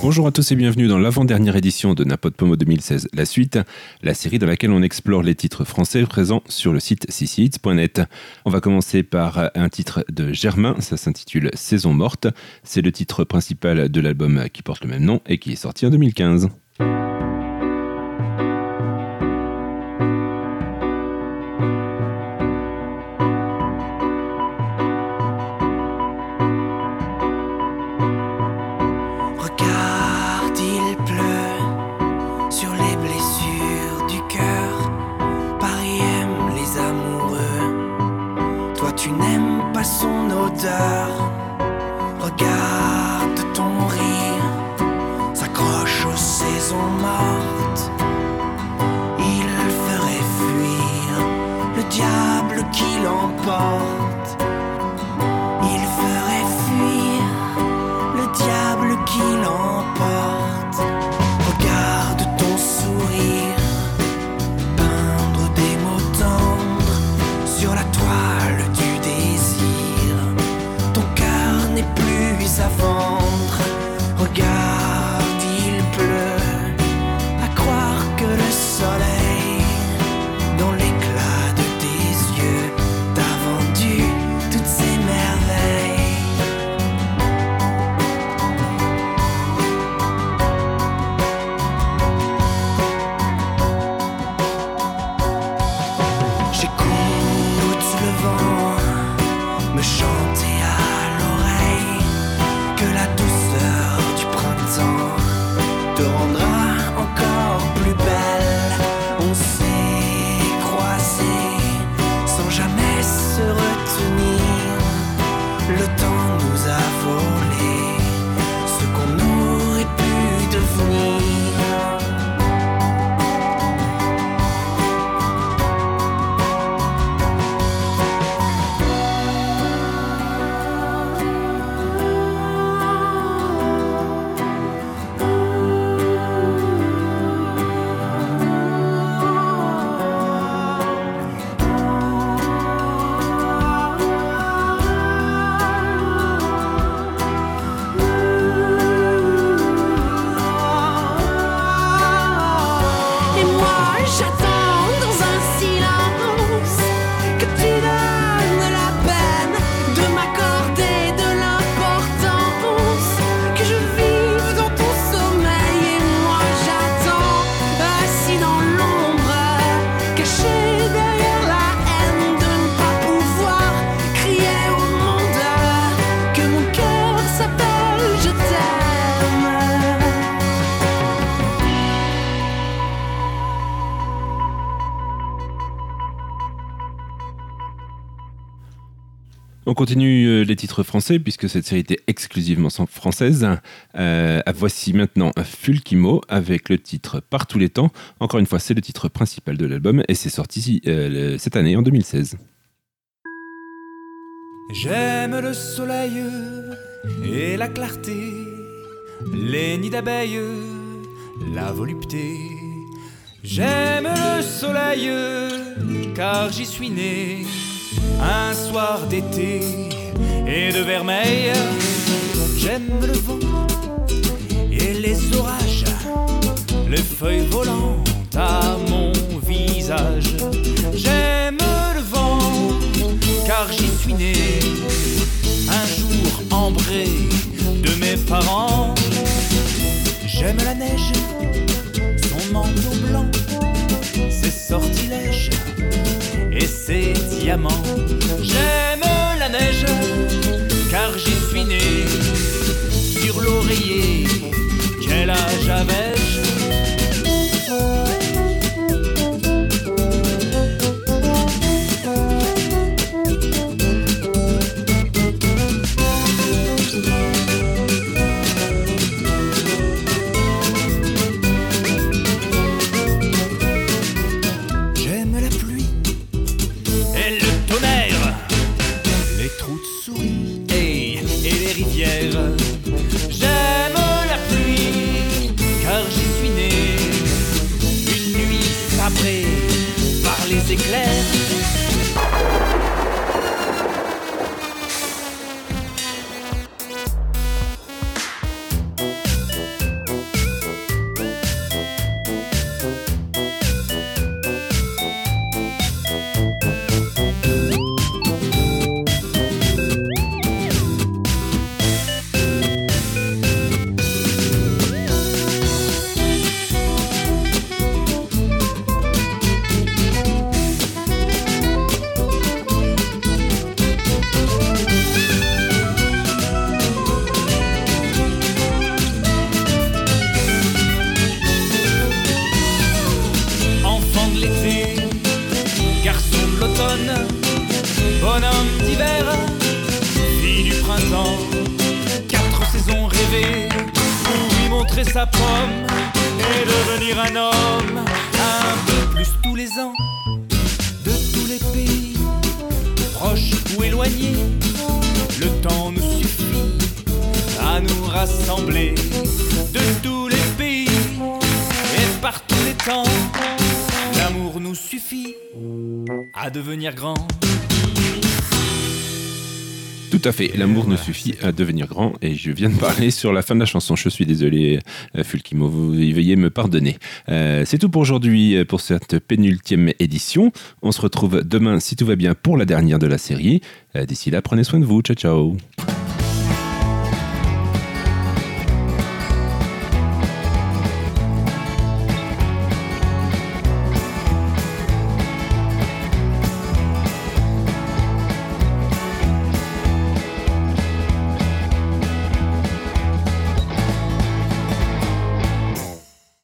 Bonjour à tous et bienvenue dans l'avant-dernière édition de Napot Pomo 2016, la suite, la série dans laquelle on explore les titres français présents sur le site cchits.net. On va commencer par un titre de Germain, ça s'intitule Saison morte. C'est le titre principal de l'album qui porte le même nom et qui est sorti en 2015. Son odeur. Regarde ton rire s'accroche aux saisons mortes. Temps nous a volé ce qu'on aurait pu devenir. On continue euh, les titres français puisque cette série était exclusivement française. Euh, voici maintenant Fulkimo avec le titre Par tous les temps. Encore une fois, c'est le titre principal de l'album et c'est sorti euh, cette année en 2016. J'aime le soleil et la clarté, les nids d'abeilles, la volupté. J'aime le soleil car j'y suis né un soir d'été et de vermeil. J'aime le vent et les orages, les feuilles volantes à mon visage. J'aime le vent car j'y suis né un jour ambré de mes parents. Ses frappé par les éclairs sa pomme et devenir un homme un peu plus tous les ans de tous les pays, proches ou éloignés. Le temps nous suffit à nous rassembler de tous les pays et par tous les temps. L'amour nous suffit à devenir grand. Tout à fait, l'amour nous suffit à devenir grand et je viens de parler sur la fin de la chanson. Je suis désolé, euh, Fulkimo, vous veuillez me pardonner. Euh, c'est tout pour aujourd'hui euh, pour cette pénultième édition. On se retrouve demain, si tout va bien, pour la dernière de la série. D'ici là, prenez soin de vous. Ciao, ciao.